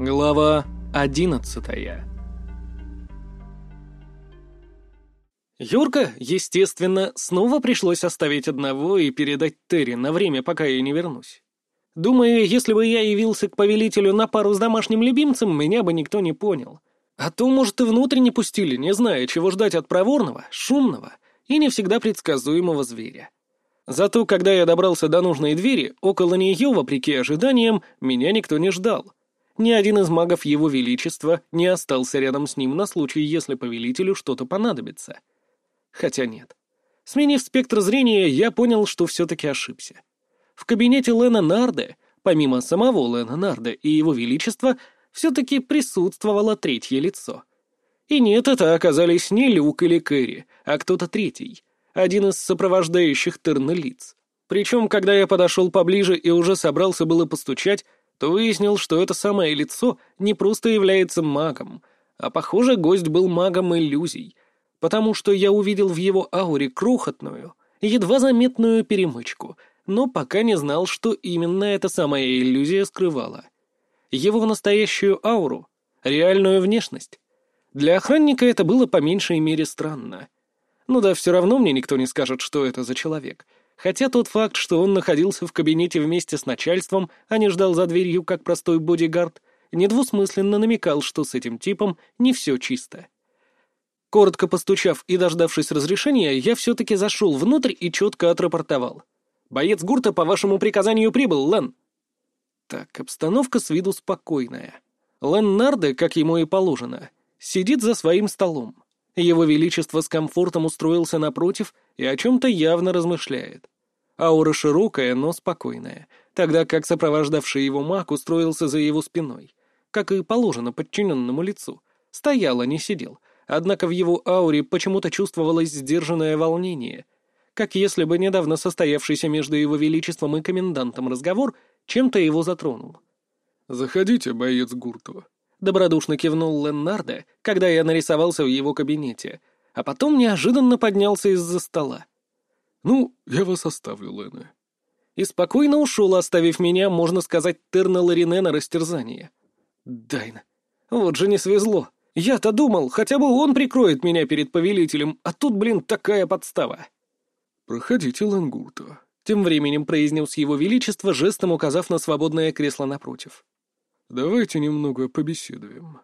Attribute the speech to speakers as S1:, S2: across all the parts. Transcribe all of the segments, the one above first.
S1: Глава одиннадцатая Юрка, естественно, снова пришлось оставить одного и передать Терри на время, пока я не вернусь. Думаю, если бы я явился к повелителю на пару с домашним любимцем, меня бы никто не понял. А то, может, и внутрь не пустили, не зная, чего ждать от проворного, шумного и не всегда предсказуемого зверя. Зато, когда я добрался до нужной двери, около нее, вопреки ожиданиям, меня никто не ждал. Ни один из магов Его Величества не остался рядом с ним на случай, если повелителю что-то понадобится. Хотя нет. Сменив спектр зрения, я понял, что все-таки ошибся. В кабинете Лена Нарде, помимо самого Лена Нарде и его величества, все-таки присутствовало третье лицо. И нет, это оказались не Люк или Кэрри, а кто-то третий, один из сопровождающих Терна лиц. Причем, когда я подошел поближе и уже собрался было постучать, то выяснил, что это самое лицо не просто является магом, а, похоже, гость был магом иллюзий, потому что я увидел в его ауре крохотную, едва заметную перемычку, но пока не знал, что именно эта самая иллюзия скрывала. Его настоящую ауру, реальную внешность. Для охранника это было по меньшей мере странно. Ну да, все равно мне никто не скажет, что это за человек. Хотя тот факт, что он находился в кабинете вместе с начальством, а не ждал за дверью как простой бодигард, недвусмысленно намекал, что с этим типом не все чисто. Коротко постучав и дождавшись разрешения, я все-таки зашел внутрь и четко отрапортовал. «Боец гурта по вашему приказанию прибыл, Лен». Так, обстановка с виду спокойная. Лен Нарде, как ему и положено, сидит за своим столом. Его Величество с комфортом устроился напротив и о чем-то явно размышляет. Аура широкая, но спокойная, тогда как сопровождавший его маг устроился за его спиной, как и положено подчиненному лицу. Стоял, а не сидел — однако в его ауре почему-то чувствовалось сдержанное волнение, как если бы недавно состоявшийся между его величеством и комендантом разговор чем-то его затронул.
S2: «Заходите, боец Гурту», —
S1: добродушно кивнул Леннарде, когда я нарисовался в его кабинете, а потом неожиданно поднялся из-за стола.
S2: «Ну, я вас оставлю, Лене».
S1: И спокойно ушел, оставив меня, можно сказать, Терна Ларине на растерзание. Дайна. Вот же не свезло. Я-то думал, хотя бы он прикроет меня перед повелителем, а тут, блин, такая подстава.
S2: «Проходите, Лангурто», —
S1: тем временем произнес его величество, жестом указав на свободное кресло напротив.
S2: «Давайте немного побеседуем».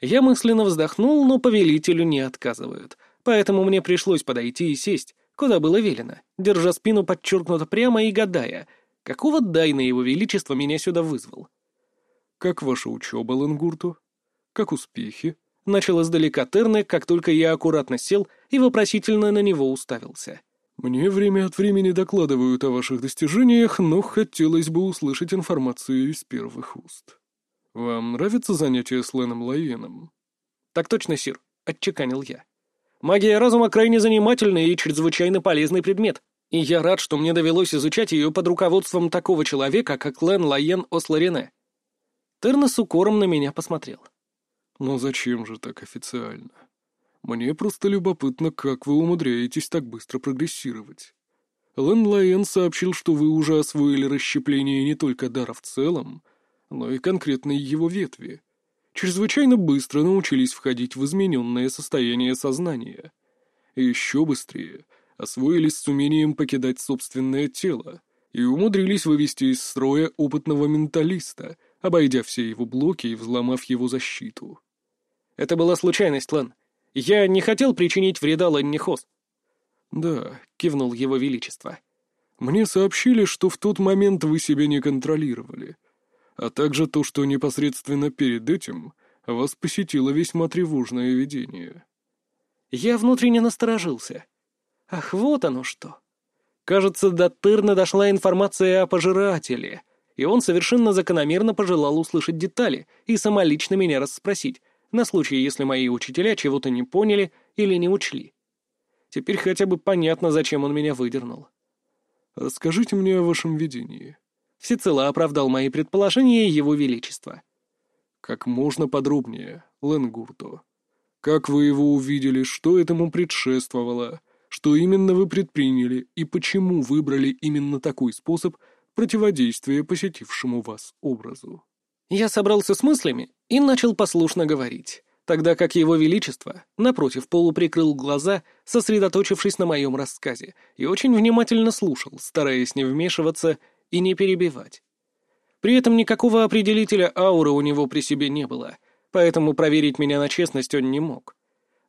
S1: Я мысленно вздохнул, но повелителю не отказывают, поэтому мне пришлось подойти и сесть, куда было велено, держа спину подчеркнуто прямо и гадая, какого дайна его величество меня сюда вызвал.
S2: «Как ваша учеба, Лангурту?» Как успехи?»
S1: Начал издалека Терне, как только я аккуратно сел и вопросительно на него уставился.
S2: «Мне время от времени докладывают о ваших достижениях, но хотелось бы услышать информацию из первых уст. Вам нравится занятие с Леном Лаеном?»
S1: «Так точно, Сир», — отчеканил я. «Магия разума крайне занимательный и чрезвычайно полезный предмет, и я рад, что мне довелось изучать ее под руководством такого человека, как Лен Лаен Осларене». Терна с укором на меня посмотрел.
S2: Но зачем же так официально? Мне просто любопытно, как вы умудряетесь так быстро прогрессировать. Лэн Лайен сообщил, что вы уже освоили расщепление не только дара в целом, но и конкретной его ветви. Чрезвычайно быстро научились входить в измененное состояние сознания. И еще быстрее освоились с умением покидать собственное тело и умудрились вывести из строя опытного менталиста, обойдя все его блоки и взломав его защиту.
S1: Это была случайность, Лен. Я не хотел причинить вреда Ленни Хос.
S2: Да, кивнул его величество. Мне сообщили, что в тот момент вы себя не контролировали, а также то, что непосредственно перед этим вас посетило весьма тревожное видение.
S1: Я внутренне насторожился. Ах, вот оно что. Кажется, до Тырна дошла информация о пожирателе, и он совершенно закономерно пожелал услышать детали и самолично меня расспросить, на случай, если мои учителя чего-то не поняли или не учли. Теперь хотя бы понятно, зачем он меня выдернул.
S2: «Расскажите мне о вашем видении».
S1: Всецело оправдал мои предположения его величество.
S2: «Как можно подробнее, Ленгурто. Как вы его увидели, что этому предшествовало, что именно вы предприняли и почему выбрали именно такой способ противодействия посетившему вас образу?»
S1: Я собрался с мыслями и начал послушно говорить, тогда как его величество, напротив, полуприкрыл глаза, сосредоточившись на моем рассказе, и очень внимательно слушал, стараясь не вмешиваться и не перебивать. При этом никакого определителя ауры у него при себе не было, поэтому проверить меня на честность он не мог.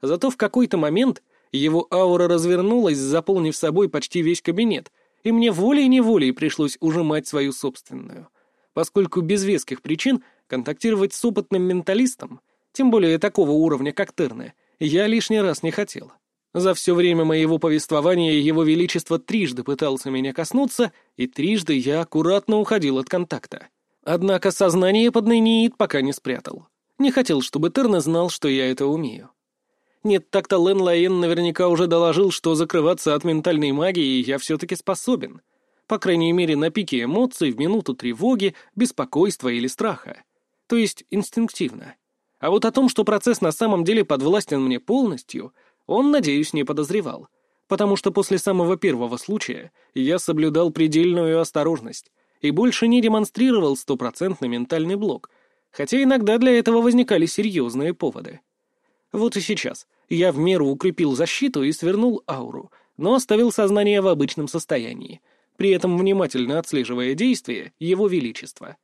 S1: Зато в какой-то момент его аура развернулась, заполнив собой почти весь кабинет, и мне волей-неволей пришлось ужимать свою собственную поскольку без веских причин контактировать с опытным менталистом, тем более такого уровня, как Терне, я лишний раз не хотел. За все время моего повествования Его Величество трижды пытался меня коснуться, и трижды я аккуратно уходил от контакта. Однако сознание под Нейниит пока не спрятал. Не хотел, чтобы Терна знал, что я это умею. Нет, так-то Лен Лаен наверняка уже доложил, что закрываться от ментальной магии я все-таки способен — по крайней мере, на пике эмоций в минуту тревоги, беспокойства или страха. То есть инстинктивно. А вот о том, что процесс на самом деле подвластен мне полностью, он, надеюсь, не подозревал. Потому что после самого первого случая я соблюдал предельную осторожность и больше не демонстрировал стопроцентный ментальный блок, хотя иногда для этого возникали серьезные поводы. Вот и сейчас я в меру укрепил защиту и свернул ауру, но оставил сознание в обычном состоянии — при этом внимательно отслеживая действия Его Величества.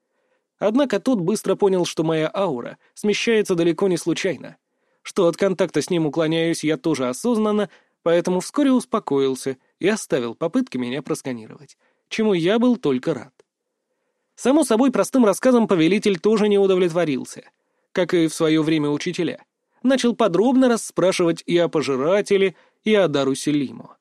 S1: Однако тот быстро понял, что моя аура смещается далеко не случайно, что от контакта с ним уклоняюсь я тоже осознанно, поэтому вскоре успокоился и оставил попытки меня просканировать, чему я был только рад. Само собой, простым рассказом повелитель тоже не удовлетворился, как и в свое время учителя. Начал подробно расспрашивать и о пожирателе, и о Дару Селиму.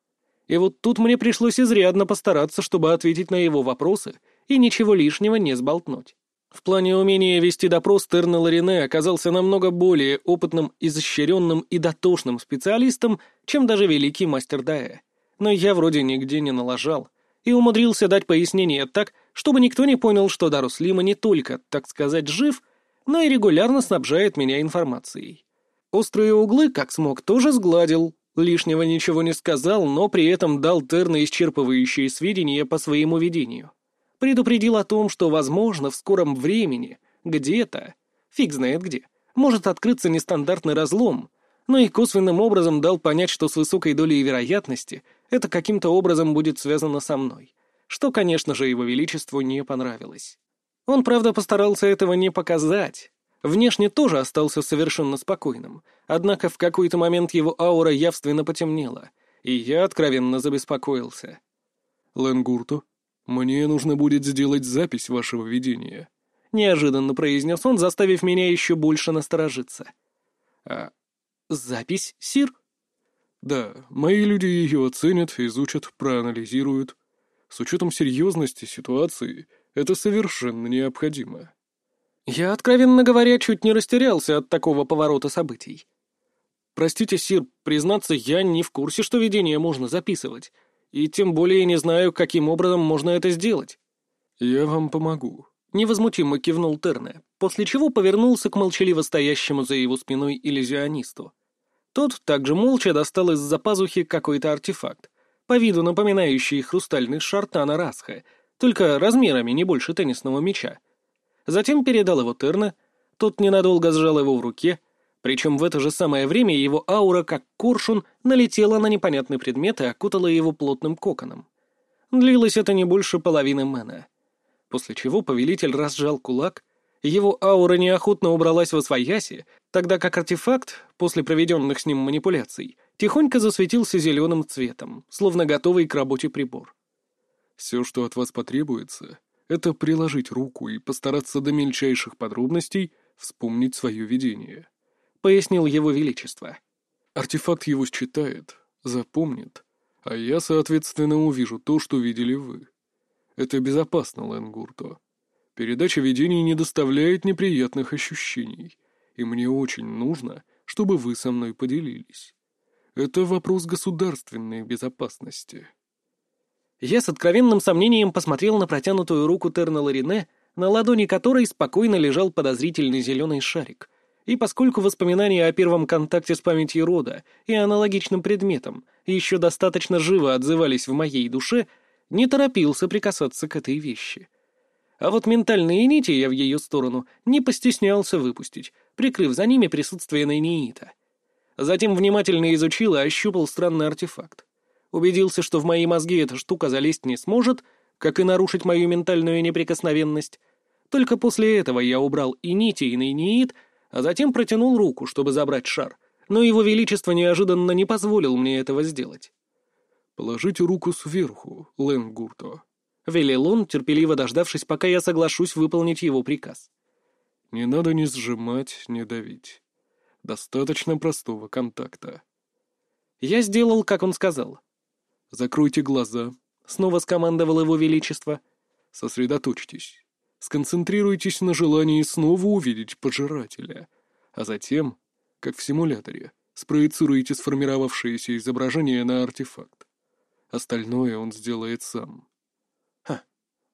S1: И вот тут мне пришлось изрядно постараться, чтобы ответить на его вопросы и ничего лишнего не сболтнуть. В плане умения вести допрос Терна Ларине оказался намного более опытным, изощренным и дотошным специалистом, чем даже великий мастер Дая. Но я вроде нигде не налажал и умудрился дать пояснение так, чтобы никто не понял, что Даруслима не только, так сказать, жив, но и регулярно снабжает меня информацией. Острые углы, как смог, тоже сгладил, Лишнего ничего не сказал, но при этом дал Терна исчерпывающие сведения по своему видению. Предупредил о том, что, возможно, в скором времени, где-то, фиг знает где, может открыться нестандартный разлом, но и косвенным образом дал понять, что с высокой долей вероятности это каким-то образом будет связано со мной, что, конечно же, его величеству не понравилось. Он, правда, постарался этого не показать, Внешне тоже остался совершенно спокойным, однако в какой-то момент его аура явственно потемнела, и я откровенно забеспокоился.
S2: «Ленгурту, мне нужно будет сделать запись вашего видения», —
S1: неожиданно произнес он, заставив меня еще больше насторожиться. «А запись, Сир?»
S2: «Да, мои люди ее оценят, изучат, проанализируют. С учетом серьезности ситуации это совершенно необходимо».
S1: Я, откровенно говоря, чуть не растерялся от такого поворота событий. Простите, Сир, признаться, я не в курсе, что видение можно записывать, и тем более не знаю, каким образом можно это сделать.
S2: Я вам помогу.
S1: Невозмутимо кивнул Терне, после чего повернулся к молчаливо стоящему за его спиной иллюзионисту. Тот также молча достал из-за пазухи какой-то артефакт, по виду напоминающий хрустальный шар Тана Расха, только размерами не больше теннисного мяча, Затем передал его Терна, тот ненадолго сжал его в руке, причем в это же самое время его аура, как коршун, налетела на непонятный предмет и окутала его плотным коконом. Длилось это не больше половины мэна. После чего повелитель разжал кулак, его аура неохотно убралась во свояси, тогда как артефакт, после проведенных с ним манипуляций, тихонько засветился зеленым цветом, словно готовый к работе прибор.
S2: «Все, что от вас потребуется, это приложить руку и постараться до мельчайших подробностей вспомнить свое видение», — пояснил его величество. «Артефакт его считает, запомнит, а я, соответственно, увижу то, что видели вы. Это безопасно, Ленгурто. Передача видений не доставляет неприятных ощущений, и мне очень нужно, чтобы вы со мной поделились. Это вопрос государственной безопасности».
S1: Я с откровенным сомнением посмотрел на протянутую руку Терна Ларине, на ладони которой спокойно лежал подозрительный зеленый шарик. И поскольку воспоминания о первом контакте с памятью рода и аналогичным предметом еще достаточно живо отзывались в моей душе, не торопился прикасаться к этой вещи. А вот ментальные нити я в ее сторону не постеснялся выпустить, прикрыв за ними присутствие Найниита. Затем внимательно изучил и ощупал странный артефакт. Убедился, что в мои мозги эта штука залезть не сможет, как и нарушить мою ментальную неприкосновенность. Только после этого я убрал и нити, и Найниит, а затем протянул руку, чтобы забрать шар, но его величество неожиданно не позволил мне этого сделать.
S2: «Положите руку сверху, Лэн Гурто», —
S1: велел он, терпеливо дождавшись, пока я соглашусь выполнить его приказ.
S2: «Не надо ни сжимать, ни давить. Достаточно простого контакта».
S1: Я сделал, как он сказал.
S2: «Закройте глаза», — снова скомандовал его величество. «Сосредоточьтесь. Сконцентрируйтесь на желании снова увидеть пожирателя, а затем, как в симуляторе, спроецируйте сформировавшееся изображение на артефакт. Остальное он сделает сам.
S1: Ха.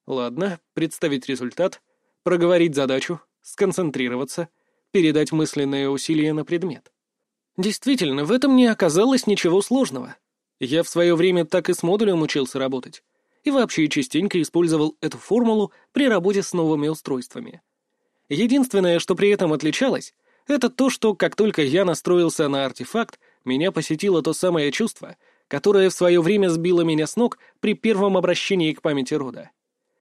S1: Ладно, представить результат, проговорить задачу, сконцентрироваться, передать мысленное усилие на предмет. Действительно, в этом не оказалось ничего сложного. Я в свое время так и с модулем учился работать. И вообще частенько использовал эту формулу при работе с новыми устройствами. Единственное, что при этом отличалось, это то, что как только я настроился на артефакт, меня посетило то самое чувство, которая в свое время сбила меня с ног при первом обращении к памяти рода.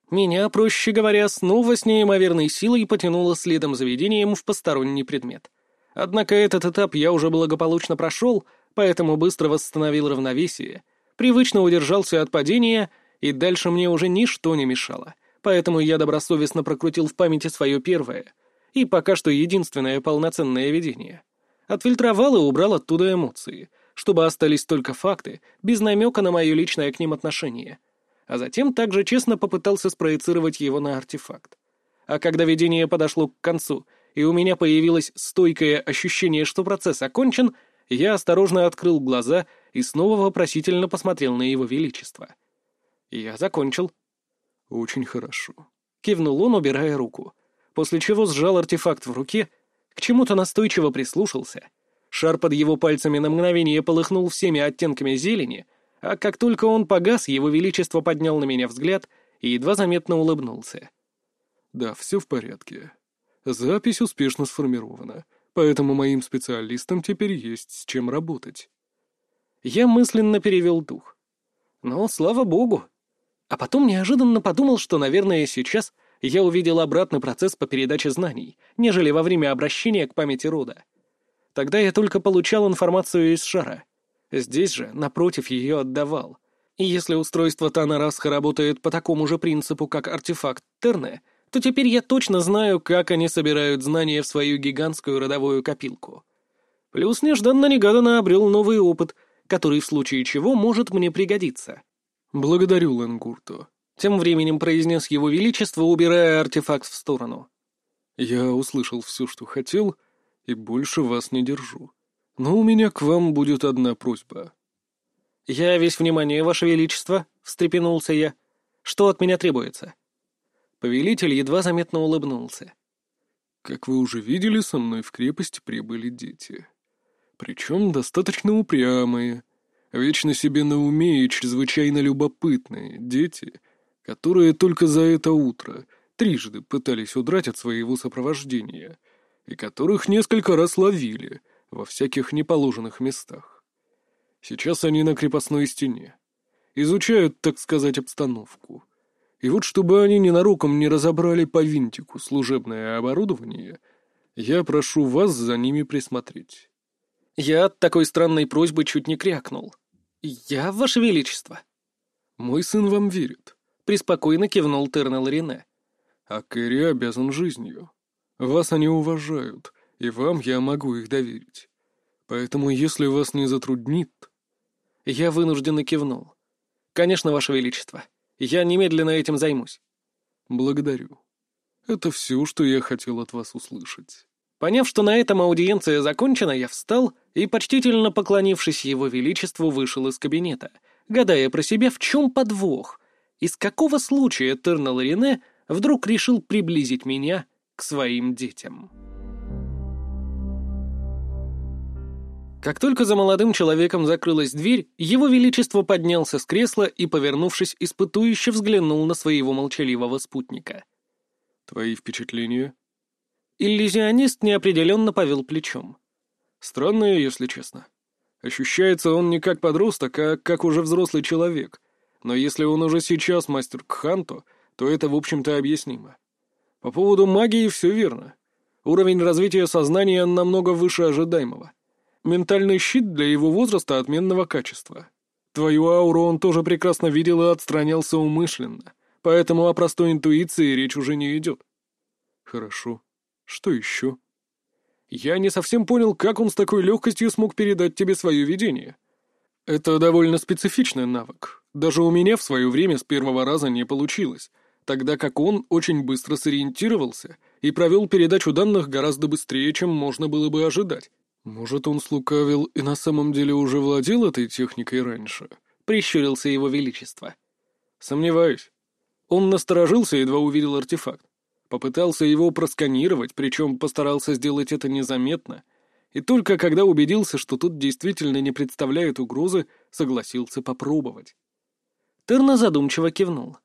S1: Меня, проще говоря, снова с неимоверной силой потянуло следом за видением в посторонний предмет. Однако этот этап я уже благополучно прошел, поэтому быстро восстановил равновесие, привычно удержался от падения, и дальше мне уже ничто не мешало, поэтому я добросовестно прокрутил в памяти свое первое и пока что единственное полноценное видение. Отфильтровал и убрал оттуда эмоции — чтобы остались только факты, без намека на мое личное к ним отношение. А затем также честно попытался спроецировать его на артефакт. А когда видение подошло к концу, и у меня появилось стойкое ощущение, что процесс окончен, я осторожно открыл глаза и снова вопросительно посмотрел на его величество. Я закончил.
S2: «Очень хорошо», —
S1: кивнул он, убирая руку, после чего сжал артефакт в руке, к чему-то настойчиво прислушался — Шар под его пальцами на мгновение полыхнул всеми оттенками зелени, а как только он погас, его величество поднял на меня взгляд и едва заметно улыбнулся.
S2: «Да, все в порядке. Запись успешно сформирована, поэтому моим специалистам теперь есть с чем работать».
S1: Я мысленно перевел дух. Но, слава богу. А потом неожиданно подумал, что, наверное, сейчас я увидел обратный процесс по передаче знаний, нежели во время обращения к памяти рода. Тогда я только получал информацию из шара. Здесь же, напротив, ее отдавал. И если устройство Танарасха работает по такому же принципу, как артефакт Терне, то теперь я точно знаю, как они собирают знания в свою гигантскую родовую копилку. Плюс нежданно-негаданно обрел новый опыт, который в случае чего может мне пригодиться.
S2: «Благодарю, Ленгурто», —
S1: тем временем произнес его величество, убирая артефакт в сторону.
S2: «Я услышал все, что хотел, и больше вас не держу. Но у меня к вам будет одна просьба».
S1: «Я весь внимание, Ваше Величество», — встрепенулся я. «Что от меня требуется?» Повелитель едва заметно улыбнулся.
S2: «Как вы уже видели, со мной в крепость прибыли дети. Причем достаточно упрямые, вечно себе на уме и чрезвычайно любопытные дети, которые только за это утро трижды пытались удрать от своего сопровождения — и которых несколько раз ловили во всяких неположенных местах. Сейчас они на крепостной стене. Изучают, так сказать, обстановку. И вот чтобы они ненароком не разобрали по винтику служебное оборудование, я прошу вас за ними присмотреть.
S1: Я от такой странной просьбы чуть не крякнул. Я, Ваше Величество.
S2: Мой сын вам верит.
S1: Преспокойно кивнул Тернел Рене.
S2: А Кэрри обязан жизнью. Вас они уважают, и вам я могу их доверить. Поэтому, если вас не затруднит...»
S1: Я вынужденно кивнул. «Конечно, Ваше Величество. Я немедленно этим займусь».
S2: «Благодарю. Это все, что я хотел от вас услышать».
S1: Поняв, что на этом аудиенция закончена, я встал и, почтительно поклонившись Его Величеству, вышел из кабинета, гадая про себя, в чем подвох, из какого случая Тернал Рене вдруг решил приблизить меня к своим детям. Как только за молодым человеком закрылась дверь, его величество поднялся с кресла и, повернувшись, испытующе взглянул на своего молчаливого спутника.
S2: Твои впечатления?
S1: Иллюзионист неопределенно повел плечом.
S2: Странное, если честно. Ощущается он не как подросток, а как уже взрослый человек. Но если он уже сейчас мастер Кханто, то это, в общем-то, объяснимо. По поводу магии все верно. Уровень развития сознания намного выше ожидаемого. Ментальный щит для его возраста отменного качества. Твою ауру он тоже прекрасно видел и отстранялся умышленно, поэтому о простой интуиции речь уже не идет. Хорошо. Что еще? Я не совсем понял, как он с такой легкостью смог передать тебе свое видение. Это довольно специфичный навык. Даже у меня в свое время с первого раза не получилось, тогда как он очень быстро сориентировался и провел передачу данных гораздо быстрее, чем можно было бы ожидать. Может, он слукавил и на самом деле уже владел этой техникой раньше? Прищурился его величество. Сомневаюсь. Он насторожился, едва увидел артефакт. Попытался его просканировать, причем постарался сделать это незаметно, и только когда убедился, что тут действительно не представляет угрозы, согласился попробовать.
S1: Терна задумчиво кивнул.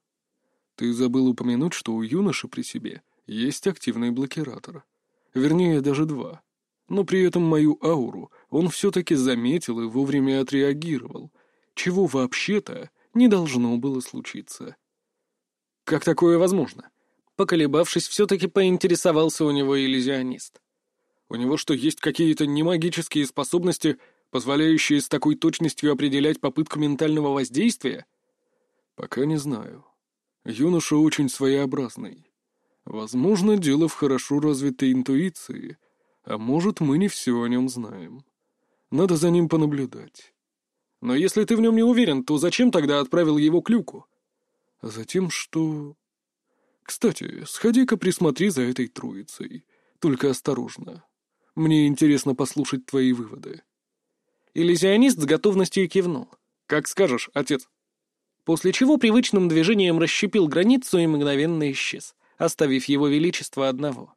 S2: «Ты забыл упомянуть, что у юноши при себе есть активный блокиратор. Вернее, даже два. Но при этом мою ауру он все-таки заметил и вовремя отреагировал, чего вообще-то не должно было случиться».
S1: «Как такое возможно?» Поколебавшись, все-таки поинтересовался у него иллюзионист.
S2: «У него что, есть какие-то немагические способности, позволяющие с такой точностью определять попытку ментального воздействия?» «Пока не знаю. Юноша очень своеобразный. Возможно, дело в хорошо развитой интуиции, а может, мы не все о нем знаем. Надо за ним понаблюдать».
S1: «Но если ты в нем не уверен, то зачем тогда отправил его к люку?»
S2: «А затем, что...» Кстати, сходи-ка присмотри за этой троицей. Только осторожно. Мне интересно послушать твои выводы».
S1: Иллюзионист с готовностью кивнул. «Как скажешь, отец». После чего привычным движением расщепил границу и мгновенно исчез, оставив его величество одного.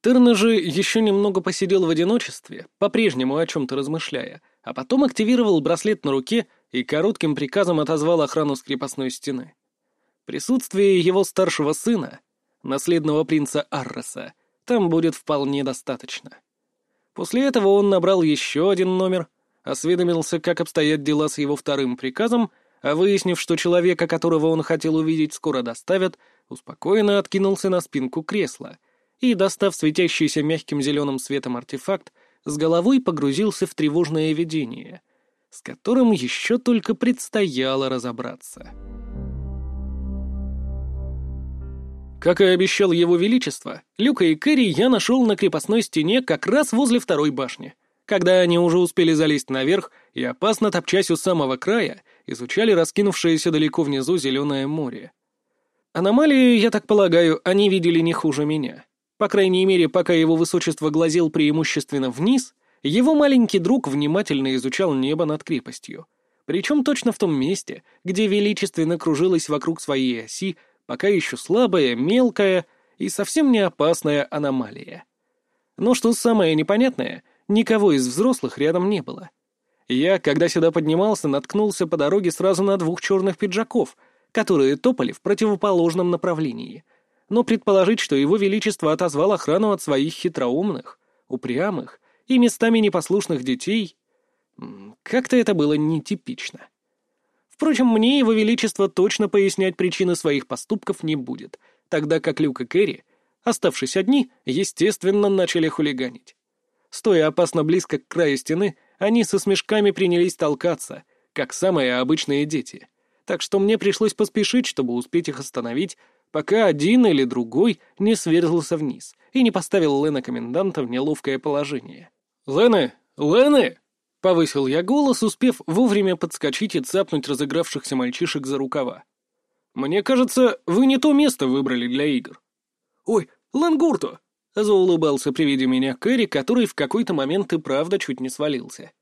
S1: Терна же еще немного посидел в одиночестве, по-прежнему о чем-то размышляя, а потом активировал браслет на руке и коротким приказом отозвал охрану с крепостной стены. Присутствие его старшего сына, наследного принца Арроса, там будет вполне достаточно. После этого он набрал еще один номер, осведомился, как обстоят дела с его вторым приказом, а выяснив, что человека, которого он хотел увидеть, скоро доставят, успокоенно откинулся на спинку кресла и, достав светящийся мягким зеленым светом артефакт, с головой погрузился в тревожное видение, с которым еще только предстояло разобраться. Как и обещал его величество, Люка и Кэрри я нашел на крепостной стене как раз возле второй башни. Когда они уже успели залезть наверх и, опасно топчась у самого края, изучали раскинувшееся далеко внизу зеленое море. Аномалии, я так полагаю, они видели не хуже меня. По крайней мере, пока его высочество глазел преимущественно вниз, его маленький друг внимательно изучал небо над крепостью. Причем точно в том месте, где величественно кружилась вокруг своей оси пока еще слабая, мелкая и совсем не опасная аномалия. Но что самое непонятное, никого из взрослых рядом не было. Я, когда сюда поднимался, наткнулся по дороге сразу на двух черных пиджаков, которые топали в противоположном направлении. Но предположить, что его величество отозвал охрану от своих хитроумных, упрямых и местами непослушных детей, как-то это было нетипично. Впрочем, мне его величество точно пояснять причины своих поступков не будет, тогда как Люк и Кэрри, оставшись одни, естественно, начали хулиганить. Стоя опасно близко к краю стены, они со смешками принялись толкаться, как самые обычные дети. Так что мне пришлось поспешить, чтобы успеть их остановить, пока один или другой не сверзался вниз и не поставил Лена коменданта в неловкое положение. «Лены! Лены!» Повысил я голос, успев вовремя подскочить и цапнуть разыгравшихся мальчишек за рукава. «Мне кажется, вы не то место выбрали для игр». «Ой, Лангурто!» — заулыбался при виде меня Кэрри, который в какой-то момент и правда чуть не свалился.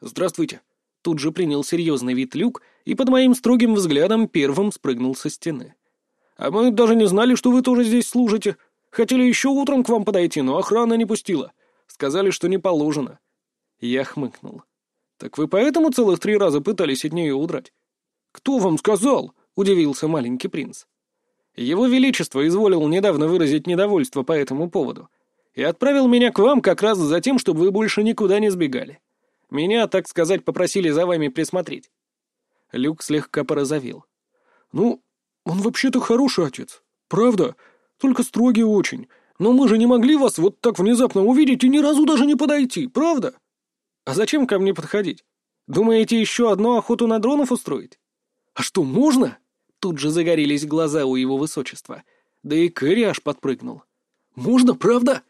S1: «Здравствуйте». Тут же принял серьезный вид люк и под моим строгим взглядом первым спрыгнул со стены. «А мы даже не знали, что вы тоже здесь служите. Хотели еще утром к вам подойти, но охрана не пустила. Сказали, что не положено. Я хмыкнул. «Так вы поэтому целых три раза пытались от нее удрать?» «Кто вам сказал?» — удивился маленький принц. Его Величество изволил недавно выразить недовольство по этому поводу и отправил меня к вам как раз за тем, чтобы вы больше никуда не сбегали. Меня, так сказать, попросили за вами присмотреть». Люк слегка порозовел.
S2: «Ну, он вообще-то хороший отец, правда, только строгий очень. Но мы же не могли вас вот так внезапно увидеть и ни разу даже не подойти, правда?»
S1: «А зачем ко мне подходить? Думаете, еще одну охоту на дронов устроить?»
S2: «А что, можно?»
S1: Тут же загорелись глаза у его высочества. Да и Кэрри аж подпрыгнул.
S2: «Можно, правда?»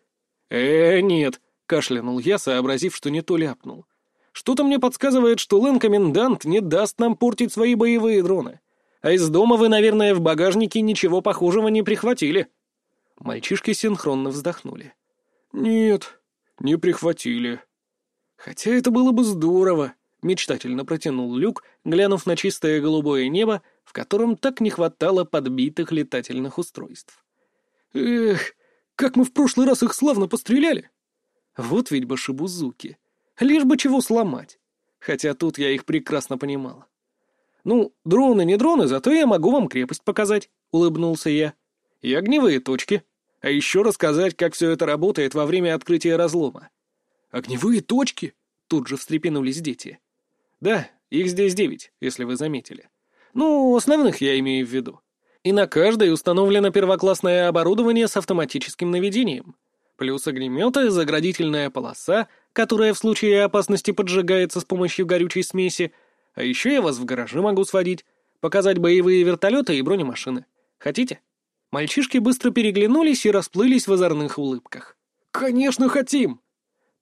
S1: «Э, нет», — кашлянул я, сообразив, что не то ляпнул. «Что-то мне подсказывает, что Лэн-комендант не даст нам портить свои боевые дроны. А из дома вы, наверное, в багажнике ничего похожего не прихватили». Мальчишки синхронно вздохнули.
S2: «Нет, не прихватили».
S1: «Хотя это было бы здорово», — мечтательно протянул Люк, глянув на чистое голубое небо, в котором так не хватало подбитых летательных устройств.
S2: «Эх, как мы в прошлый раз их славно постреляли!»
S1: Вот ведь башибузуки. Лишь бы чего сломать. Хотя тут я их прекрасно понимал. «Ну, дроны не дроны, зато я могу вам крепость показать», — улыбнулся я. «И огневые точки. А еще рассказать, как все это работает во время открытия разлома».
S2: «Огневые точки?»
S1: — тут же встрепенулись дети. «Да, их здесь девять, если вы заметили. Ну, основных я имею в виду. И на каждой установлено первоклассное оборудование с автоматическим наведением. Плюс огнеметы, заградительная полоса, которая в случае опасности поджигается с помощью горючей смеси, а еще я вас в гаражи могу сводить, показать боевые вертолеты и бронемашины. Хотите?» Мальчишки быстро переглянулись и расплылись в озорных улыбках.
S2: «Конечно хотим!»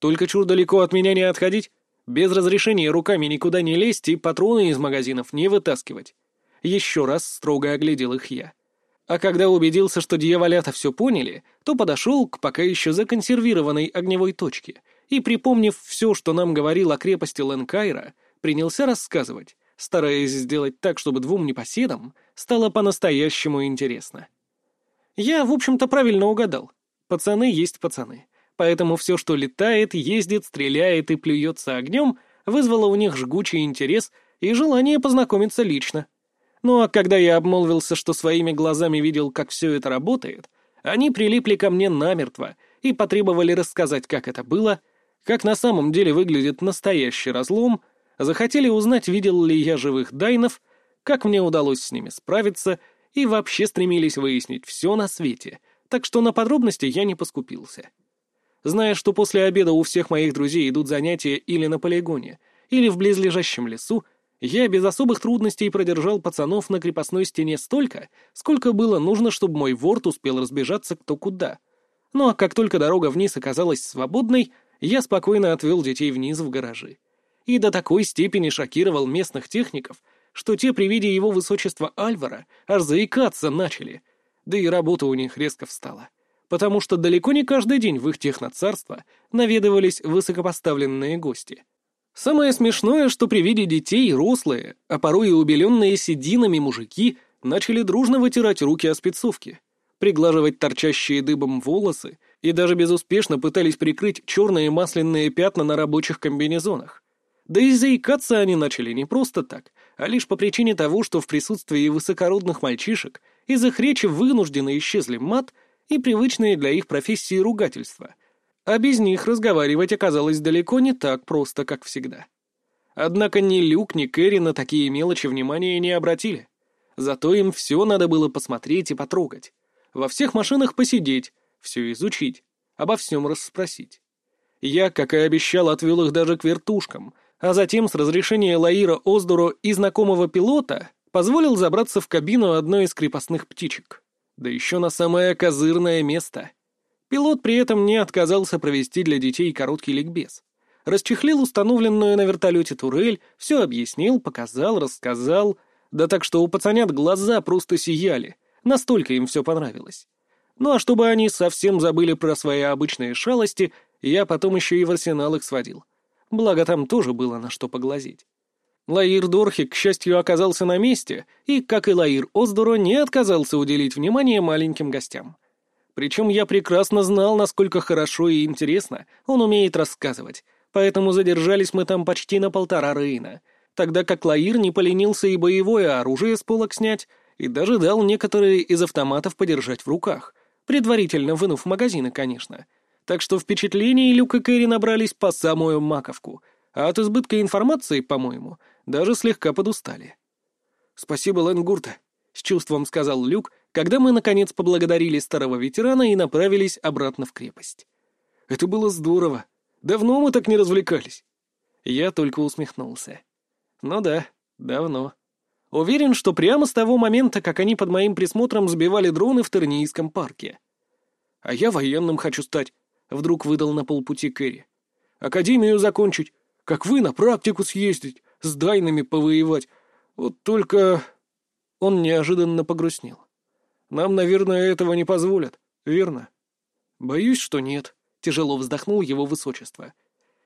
S1: «Только чур далеко от меня не отходить, без разрешения руками никуда не лезть и патроны из магазинов не вытаскивать». Еще раз строго оглядел их я. А когда убедился, что дьяволята все поняли, то подошел к пока еще законсервированной огневой точке и, припомнив все, что нам говорил о крепости Ленкайра, принялся рассказывать, стараясь сделать так, чтобы двум непоседам стало по-настоящему интересно. Я, в общем-то, правильно угадал. Пацаны есть пацаны. Поэтому все, что летает, ездит, стреляет и плюется огнем, вызвало у них жгучий интерес и желание познакомиться лично. Ну а когда я обмолвился, что своими глазами видел, как все это работает, они прилипли ко мне намертво и потребовали рассказать, как это было, как на самом деле выглядит настоящий разлом — захотели узнать, видел ли я живых дайнов, как мне удалось с ними справиться, и вообще стремились выяснить все на свете, так что на подробности я не поскупился. Зная, что после обеда у всех моих друзей идут занятия или на полигоне, или в близлежащем лесу, я без особых трудностей продержал пацанов на крепостной стене столько, сколько было нужно, чтобы мой ворд успел разбежаться кто куда. Ну а как только дорога вниз оказалась свободной, я спокойно отвел детей вниз в гаражи. И до такой степени шокировал местных техников, что те при виде его высочества Альвара аж заикаться начали, да и работа у них резко встала, потому что далеко не каждый день в их техноцарство наведывались высокопоставленные гости. Самое смешное, что при виде детей рослые, а порой и убеленные сединами мужики начали дружно вытирать руки о спецовке, приглаживать торчащие дыбом волосы и даже безуспешно пытались прикрыть черные масляные пятна на рабочих комбинезонах. Да и заикаться они начали не просто так, а лишь по причине того, что в присутствии высокородных мальчишек из их речи вынужденно исчезли мат и привычные для их профессии ругательства. А без них разговаривать оказалось далеко не так просто, как всегда. Однако ни Люк, ни Кэрри на такие мелочи внимания не обратили. Зато им все надо было посмотреть и потрогать. Во всех машинах посидеть, все изучить, обо всем расспросить. Я, как и обещал, отвел их даже к вертушкам — а затем с разрешения Лаира Оздуро и знакомого пилота позволил забраться в кабину одной из крепостных птичек. Да еще на самое козырное место. Пилот при этом не отказался провести для детей короткий ликбез. Расчехлил установленную на вертолете турель, все объяснил, показал, рассказал, да так что у пацанят глаза просто сияли, настолько им все понравилось. Ну а чтобы они совсем забыли про свои обычные шалости, я потом еще и в арсенал их сводил — благо там тоже было на что поглазеть. Лаир Дорхи, к счастью, оказался на месте и, как и Лаир Оздоро, не отказался уделить внимание маленьким гостям. Причем я прекрасно знал, насколько хорошо и интересно он умеет рассказывать, поэтому задержались мы там почти на полтора рейна, тогда как Лаир не поленился и боевое оружие с полок снять, и даже дал некоторые из автоматов подержать в руках, предварительно вынув магазины, конечно. Так что впечатлений Люк и Кэрри набрались по самую маковку, а от избытка информации, по-моему, даже слегка подустали. «Спасибо, Ленгурта», — с чувством сказал Люк, когда мы, наконец, поблагодарили старого ветерана и направились обратно в крепость. «Это было здорово. Давно мы так не развлекались». Я только усмехнулся. «Ну да, давно». Уверен, что прямо с того момента, как они под моим присмотром сбивали дроны в Тернийском парке. «А я военным хочу стать», — вдруг выдал на полпути Кэрри. «Академию закончить, как вы на практику съездить, с дайнами повоевать. Вот только...» Он неожиданно погрустнел. «Нам, наверное, этого не позволят, верно?» «Боюсь, что нет», — тяжело вздохнул его высочество.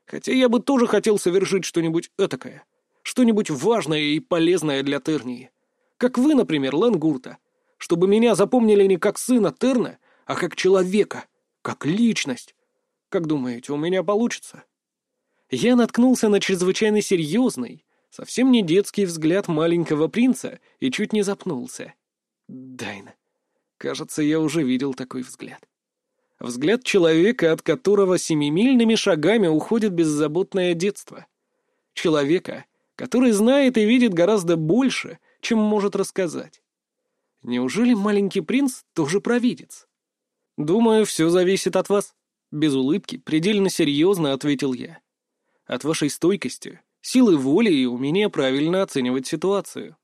S1: «Хотя я бы тоже хотел совершить что-нибудь этакое» что-нибудь важное и полезное для Тернии. Как вы, например, Лангурта. Чтобы меня запомнили не как сына Терна, а как человека, как личность. Как думаете, у меня получится?» Я наткнулся на чрезвычайно серьезный, совсем не детский взгляд маленького принца и чуть не запнулся. Дайна. Кажется, я уже видел такой взгляд. Взгляд человека, от которого семимильными шагами уходит беззаботное детство. Человека, который знает и видит гораздо больше, чем может рассказать. Неужели маленький принц тоже провидец? Думаю, все зависит от вас. Без улыбки, предельно серьезно ответил я. От вашей стойкости, силы воли и умения правильно оценивать ситуацию.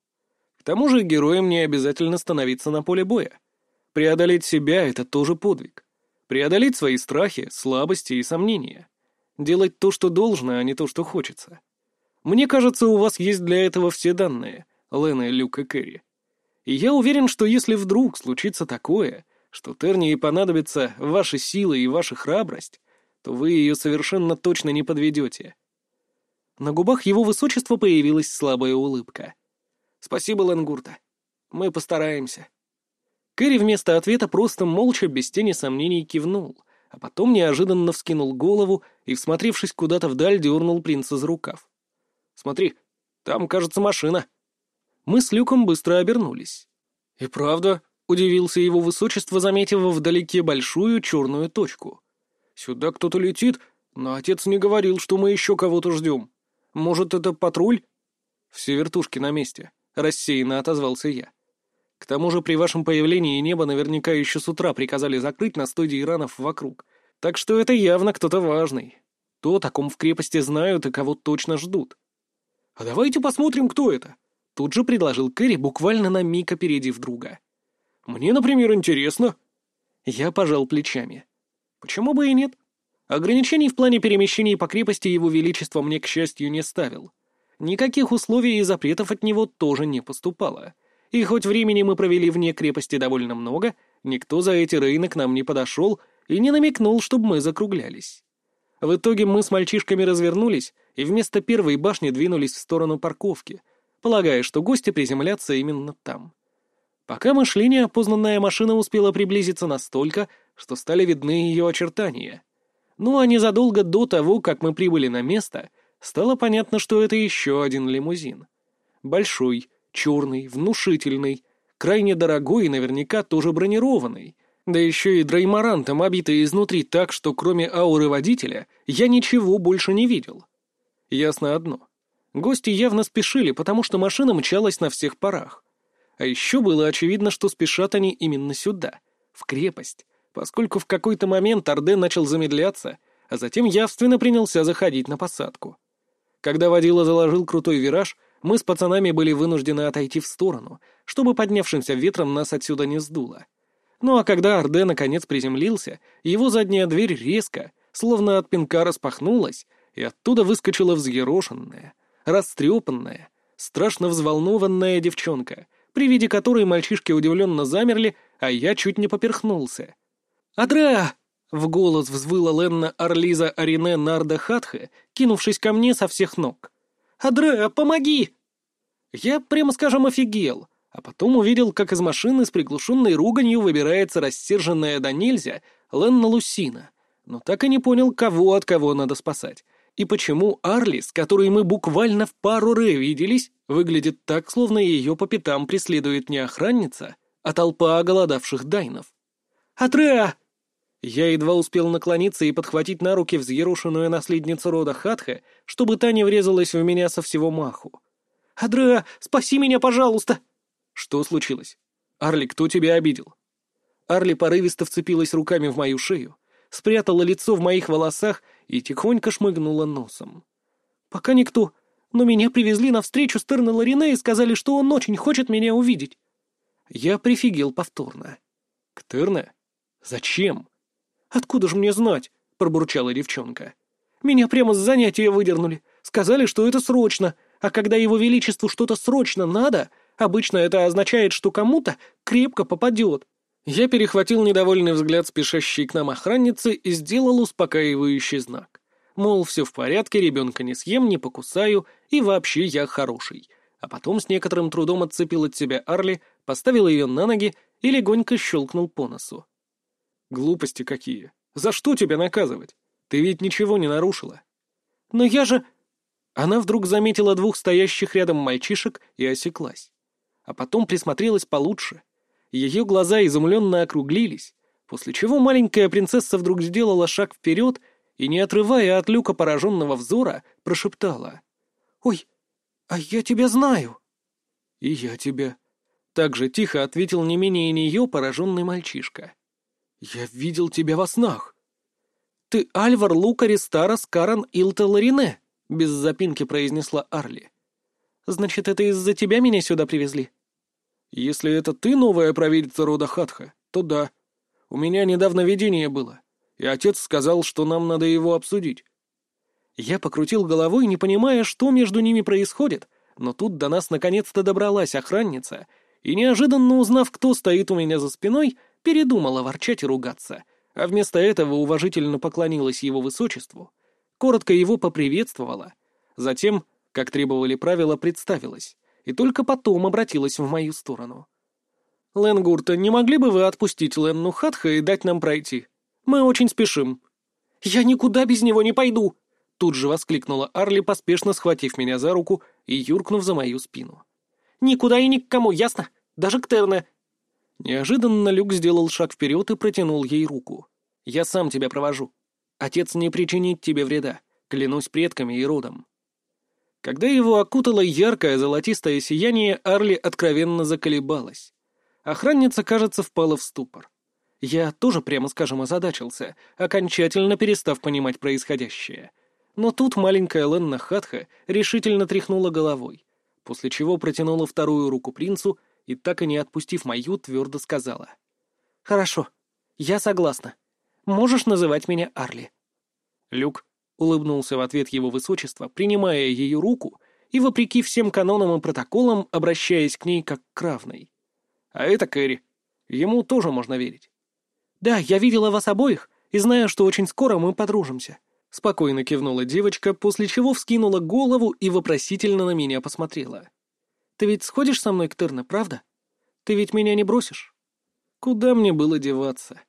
S1: К тому же героям не обязательно становиться на поле боя. Преодолеть себя — это тоже подвиг. Преодолеть свои страхи, слабости и сомнения. Делать то, что должно, а не то, что хочется. Мне кажется, у вас есть для этого все данные, Лена, Люк и Кэрри. И я уверен, что если вдруг случится такое, что Тернии понадобится ваша сила и ваша храбрость, то вы ее совершенно точно не подведете. На губах его высочества появилась слабая улыбка. «Спасибо, Ленгурта. Мы постараемся». Кэрри вместо ответа просто молча, без тени сомнений, кивнул, а потом неожиданно вскинул голову и, всмотревшись куда-то вдаль, дернул принца за рукав. Смотри, там, кажется, машина». Мы с Люком быстро обернулись. «И правда», — удивился его высочество, заметив вдалеке большую черную точку. «Сюда кто-то летит, но отец не говорил, что мы еще кого-то ждем. Может, это патруль?» «Все вертушки на месте», — рассеянно отозвался я. «К тому же при вашем появлении небо наверняка еще с утра приказали закрыть на студии иранов вокруг. Так что это явно кто-то важный. То, о ком в крепости знают и кого точно ждут. «А давайте посмотрим, кто это», — тут же предложил Кэрри, буквально на миг опередив друга. «Мне, например, интересно». Я пожал плечами. «Почему бы и нет?» Ограничений в плане перемещений по крепости его величество мне, к счастью, не ставил. Никаких условий и запретов от него тоже не поступало. И хоть времени мы провели вне крепости довольно много, никто за эти рейны к нам не подошел и не намекнул, чтобы мы закруглялись. В итоге мы с мальчишками развернулись и вместо первой башни двинулись в сторону парковки, полагая, что гости приземлятся именно там. Пока мы шли, неопознанная машина успела приблизиться настолько, что стали видны ее очертания. Ну а незадолго до того, как мы прибыли на место, стало понятно, что это еще один лимузин. Большой, черный, внушительный, крайне дорогой и наверняка тоже бронированный — да еще и дреймарантом обитый изнутри так, что кроме ауры водителя я ничего больше не видел. Ясно одно. Гости явно спешили, потому что машина мчалась на всех парах. А еще было очевидно, что спешат они именно сюда, в крепость, поскольку в какой-то момент Орден начал замедляться, а затем явственно принялся заходить на посадку. Когда водила заложил крутой вираж, мы с пацанами были вынуждены отойти в сторону, чтобы поднявшимся ветром нас отсюда не сдуло. Ну а когда Орде наконец приземлился, его задняя дверь резко, словно от пинка распахнулась, и оттуда выскочила взъерошенная, растрепанная, страшно взволнованная девчонка, при виде которой мальчишки удивленно замерли, а я чуть не поперхнулся. «Адреа!» — в голос взвыла Ленна Орлиза Арине Нарда Хатхе, кинувшись ко мне со всех ног. «Адреа, помоги!» Я, прямо скажем, офигел — а потом увидел, как из машины с приглушенной руганью выбирается рассерженная до нельзя Ленна Лусина, но так и не понял, кого от кого надо спасать. И почему Арли, с которой мы буквально в пару ре виделись, выглядит так, словно ее по пятам преследует не охранница, а толпа оголодавших дайнов? «Атреа!» Я едва успел наклониться и подхватить на руки взъерошенную наследницу рода Хатха, чтобы та не врезалась в меня со всего маху. «Адреа, спаси меня, пожалуйста!» «Что случилось? Арли, кто тебя обидел?» Арли порывисто вцепилась руками в мою шею, спрятала лицо в моих волосах и тихонько шмыгнула носом. «Пока никто, но меня привезли на встречу с Терна Ларине и сказали, что он очень хочет меня увидеть». Я прифигел повторно. «К Терне? Зачем?» «Откуда же мне знать?» — пробурчала девчонка. «Меня прямо с занятия выдернули. Сказали, что это срочно, а когда его величеству что-то срочно надо, обычно это означает, что кому-то крепко попадет. Я перехватил недовольный взгляд спешащей к нам охранницы и сделал успокаивающий знак. Мол, все в порядке, ребенка не съем, не покусаю, и вообще я хороший. А потом с некоторым трудом отцепил от себя Арли, поставил ее на ноги и легонько щелкнул по носу. «Глупости какие! За что тебя наказывать? Ты ведь ничего не нарушила». «Но я же...» Она вдруг заметила двух стоящих рядом мальчишек и осеклась. А потом присмотрелась получше — ее глаза изумленно округлились, после чего маленькая принцесса вдруг сделала шаг вперед и, не отрывая от люка пораженного взора, прошептала. «Ой, а я тебя знаю!» «И я тебя!» Так же тихо ответил не менее нее пораженный мальчишка. «Я видел тебя во снах!» «Ты Альвар Лукари Старос Каран Илта Ларине!» — без запинки произнесла Арли. «Значит, это из-за тебя меня сюда привезли?» Если это ты новая провидица рода Хатха, то да. У меня недавно видение было, и отец сказал, что нам надо его обсудить. Я покрутил головой, не понимая, что между ними происходит, но тут до нас наконец-то добралась охранница, и, неожиданно узнав, кто стоит у меня за спиной, передумала ворчать и ругаться, а вместо этого уважительно поклонилась его высочеству, коротко его поприветствовала, затем, как требовали правила, представилась и только потом обратилась в мою сторону. «Ленгурта, не могли бы вы отпустить Ленну Хатха и дать нам пройти? Мы очень спешим». «Я никуда без него не пойду!» Тут же воскликнула Арли, поспешно схватив меня за руку и юркнув за мою спину. «Никуда и ни к кому, ясно? Даже к Терне!» Неожиданно Люк сделал шаг вперед и протянул ей руку. «Я сам тебя провожу. Отец не причинит тебе вреда, клянусь предками и родом». Когда его окутало яркое золотистое сияние, Арли откровенно заколебалась. Охранница, кажется, впала в ступор. Я тоже, прямо скажем, озадачился, окончательно перестав понимать происходящее. Но тут маленькая Ленна Хатха решительно тряхнула головой, после чего протянула вторую руку принцу и, так и не отпустив мою, твердо сказала. «Хорошо, я согласна. Можешь называть меня Арли». Люк — улыбнулся в ответ его высочество, принимая ее руку и, вопреки всем канонам и протоколам, обращаясь к ней как к равной. «А это Кэрри. Ему тоже можно верить». «Да, я видела вас обоих и знаю, что очень скоро мы подружимся», — спокойно кивнула девочка, после чего вскинула голову и вопросительно на меня посмотрела. «Ты ведь сходишь со мной к Терне, правда? Ты ведь меня не бросишь?» «Куда мне было деваться?»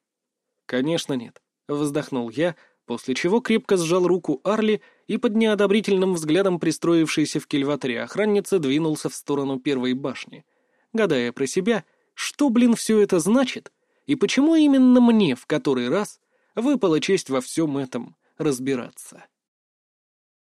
S1: «Конечно нет», — вздохнул я, — после чего крепко сжал руку Арли и под неодобрительным взглядом пристроившейся в кильваторе охранницы двинулся в сторону первой башни, гадая про себя, что, блин, все это значит, и почему именно мне в который раз выпала честь во всем этом разбираться.